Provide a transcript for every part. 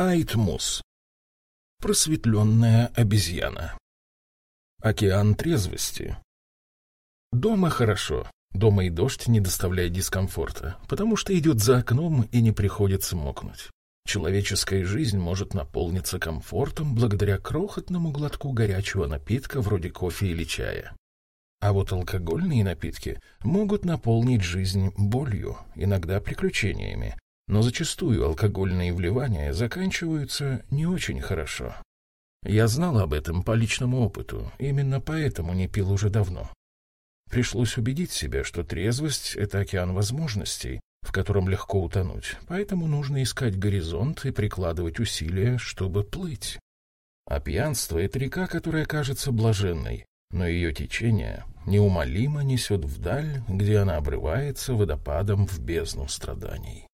Айтмус. Просветленная обезьяна. Океан трезвости. Дома хорошо. Дома и дождь не доставляет дискомфорта, потому что идет за окном и не приходится мокнуть. Человеческая жизнь может наполниться комфортом благодаря крохотному глотку горячего напитка вроде кофе или чая. А вот алкогольные напитки могут наполнить жизнь болью, иногда приключениями, но зачастую алкогольные вливания заканчиваются не очень хорошо. Я знал об этом по личному опыту, именно поэтому не пил уже давно. Пришлось убедить себя, что трезвость — это океан возможностей, в котором легко утонуть, поэтому нужно искать горизонт и прикладывать усилия, чтобы плыть. А пьянство — это река, которая кажется блаженной, но ее течение неумолимо несет вдаль, где она обрывается водопадом в бездну страданий.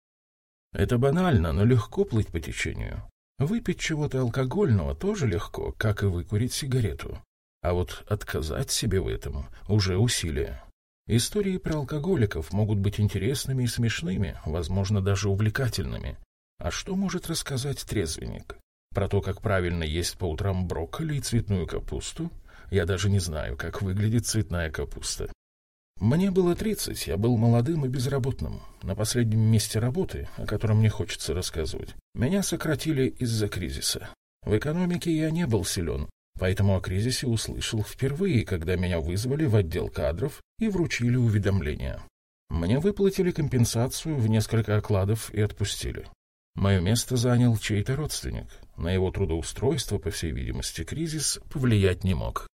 Это банально, но легко плыть по течению. Выпить чего-то алкогольного тоже легко, как и выкурить сигарету. А вот отказать себе в этом уже усилие. Истории про алкоголиков могут быть интересными и смешными, возможно, даже увлекательными. А что может рассказать трезвенник? Про то, как правильно есть по утрам брокколи и цветную капусту? Я даже не знаю, как выглядит цветная капуста. Мне было 30, я был молодым и безработным. На последнем месте работы, о котором мне хочется рассказывать, меня сократили из-за кризиса. В экономике я не был силен, поэтому о кризисе услышал впервые, когда меня вызвали в отдел кадров и вручили уведомление. Мне выплатили компенсацию в несколько окладов и отпустили. Мое место занял чей-то родственник. На его трудоустройство, по всей видимости, кризис повлиять не мог.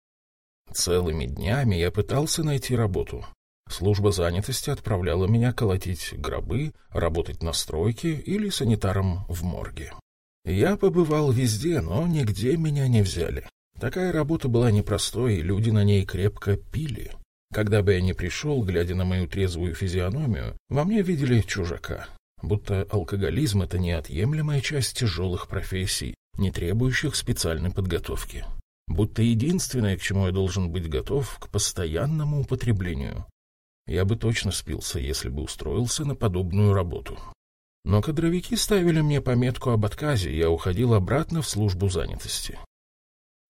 Целыми днями я пытался найти работу. Служба занятости отправляла меня колотить гробы, работать на стройке или санитаром в морге. Я побывал везде, но нигде меня не взяли. Такая работа была непростой, и люди на ней крепко пили. Когда бы я ни пришел, глядя на мою трезвую физиономию, во мне видели чужака. Будто алкоголизм — это неотъемлемая часть тяжелых профессий, не требующих специальной подготовки будто единственное, к чему я должен быть готов, к постоянному употреблению. Я бы точно спился, если бы устроился на подобную работу. Но кадровики ставили мне пометку об отказе, и я уходил обратно в службу занятости.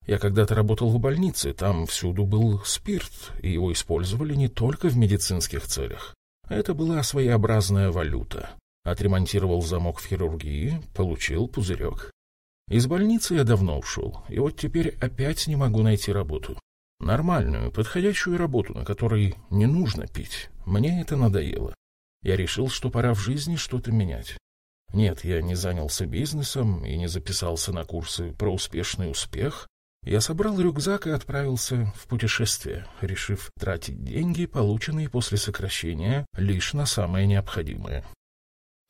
Я когда-то работал в больнице, там всюду был спирт, и его использовали не только в медицинских целях. Это была своеобразная валюта. Отремонтировал замок в хирургии, получил пузырек. Из больницы я давно ушел, и вот теперь опять не могу найти работу. Нормальную, подходящую работу, на которой не нужно пить. Мне это надоело. Я решил, что пора в жизни что-то менять. Нет, я не занялся бизнесом и не записался на курсы про успешный успех. Я собрал рюкзак и отправился в путешествие, решив тратить деньги, полученные после сокращения, лишь на самое необходимое.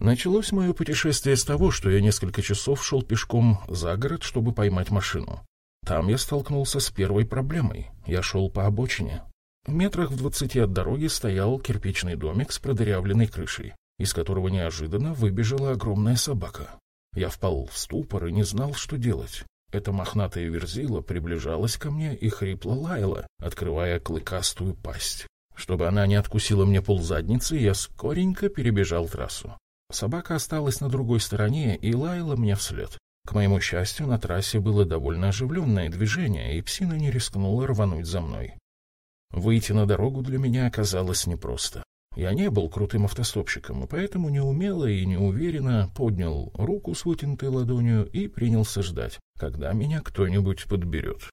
Началось мое путешествие с того, что я несколько часов шел пешком за город, чтобы поймать машину. Там я столкнулся с первой проблемой. Я шел по обочине. В метрах в двадцати от дороги стоял кирпичный домик с продырявленной крышей, из которого неожиданно выбежала огромная собака. Я впал в ступор и не знал, что делать. Эта мохнатая верзила приближалась ко мне и хрипло лаяла, открывая клыкастую пасть. Чтобы она не откусила мне ползадницы, я скоренько перебежал трассу. Собака осталась на другой стороне и лаяла мне вслед. К моему счастью, на трассе было довольно оживленное движение, и псина не рискнула рвануть за мной. Выйти на дорогу для меня оказалось непросто. Я не был крутым автостопщиком, и поэтому неумело и неуверенно поднял руку с вытянутой ладонью и принялся ждать, когда меня кто-нибудь подберет.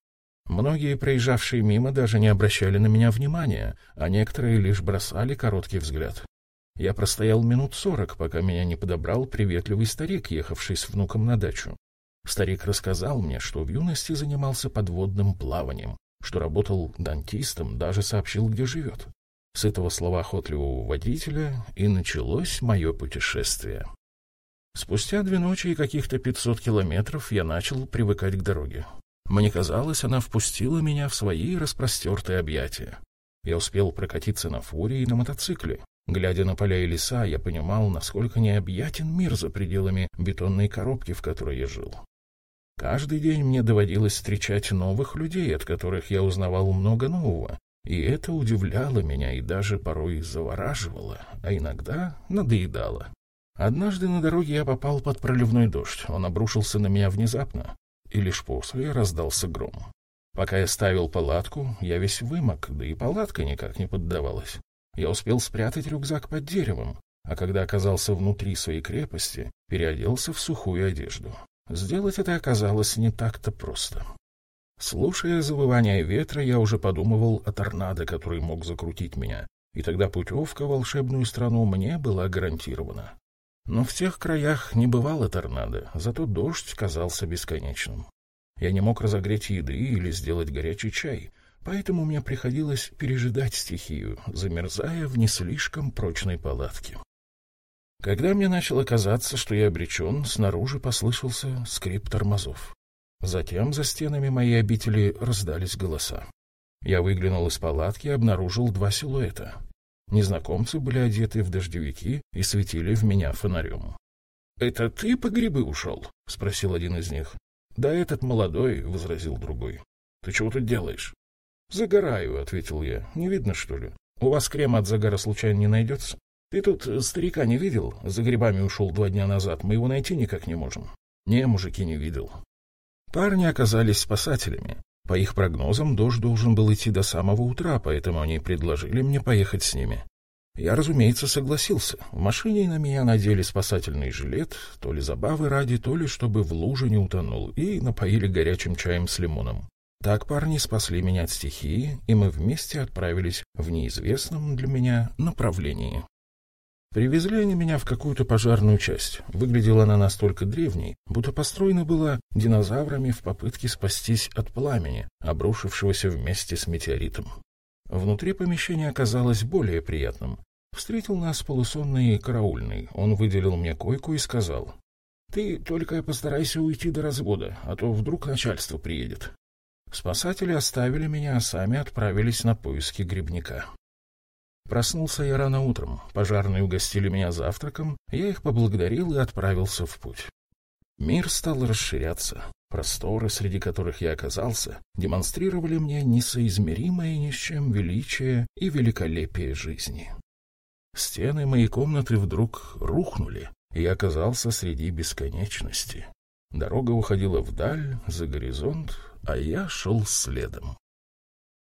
Многие проезжавшие мимо даже не обращали на меня внимания, а некоторые лишь бросали короткий взгляд. Я простоял минут сорок, пока меня не подобрал приветливый старик, ехавший с внуком на дачу. Старик рассказал мне, что в юности занимался подводным плаванием, что работал дантистом, даже сообщил, где живет. С этого слова охотливого водителя и началось мое путешествие. Спустя две ночи и каких-то пятьсот километров я начал привыкать к дороге. Мне казалось, она впустила меня в свои распростертые объятия. Я успел прокатиться на фуре и на мотоцикле. Глядя на поля и леса, я понимал, насколько необъятен мир за пределами бетонной коробки, в которой я жил. Каждый день мне доводилось встречать новых людей, от которых я узнавал много нового, и это удивляло меня и даже порой завораживало, а иногда надоедало. Однажды на дороге я попал под проливной дождь. Он обрушился на меня внезапно, и лишь после раздался гром. Пока я ставил палатку, я весь вымок, да и палатка никак не поддавалась. Я успел спрятать рюкзак под деревом, а когда оказался внутри своей крепости, переоделся в сухую одежду. Сделать это оказалось не так-то просто. Слушая завывание ветра, я уже подумывал о торнадо, который мог закрутить меня, и тогда путевка в волшебную страну мне была гарантирована. Но в тех краях не бывало торнадо, зато дождь казался бесконечным. Я не мог разогреть еды или сделать горячий чай, поэтому мне приходилось пережидать стихию, замерзая в не слишком прочной палатке. Когда мне начало казаться, что я обречен, снаружи послышался скрип тормозов. Затем за стенами моей обители раздались голоса. Я выглянул из палатки и обнаружил два силуэта. Незнакомцы были одеты в дождевики и светили в меня фонарем. — Это ты по грибы ушел? — спросил один из них. — Да этот молодой, — возразил другой. — Ты чего тут делаешь? — Загораю, — ответил я. — Не видно, что ли? У вас крема от загара случайно не найдется? Ты тут старика не видел? За грибами ушел два дня назад. Мы его найти никак не можем. Не, мужики, не видел. Парни оказались спасателями. По их прогнозам, дождь должен был идти до самого утра, поэтому они предложили мне поехать с ними. Я, разумеется, согласился. В машине на меня надели спасательный жилет, то ли забавы ради, то ли чтобы в луже не утонул, и напоили горячим чаем с лимоном. Так парни спасли меня от стихии, и мы вместе отправились в неизвестном для меня направлении. Привезли они меня в какую-то пожарную часть. Выглядела она настолько древней, будто построена была динозаврами в попытке спастись от пламени, обрушившегося вместе с метеоритом. Внутри помещение оказалось более приятным. Встретил нас полусонный караульный. Он выделил мне койку и сказал, «Ты только постарайся уйти до развода, а то вдруг начальство приедет». Спасатели оставили меня, а сами отправились на поиски грибника. Проснулся я рано утром, пожарные угостили меня завтраком, я их поблагодарил и отправился в путь. Мир стал расширяться. Просторы, среди которых я оказался, демонстрировали мне несоизмеримое ни с чем величие и великолепие жизни. Стены моей комнаты вдруг рухнули, и я оказался среди бесконечности. Дорога уходила вдаль, за горизонт, а я шел следом.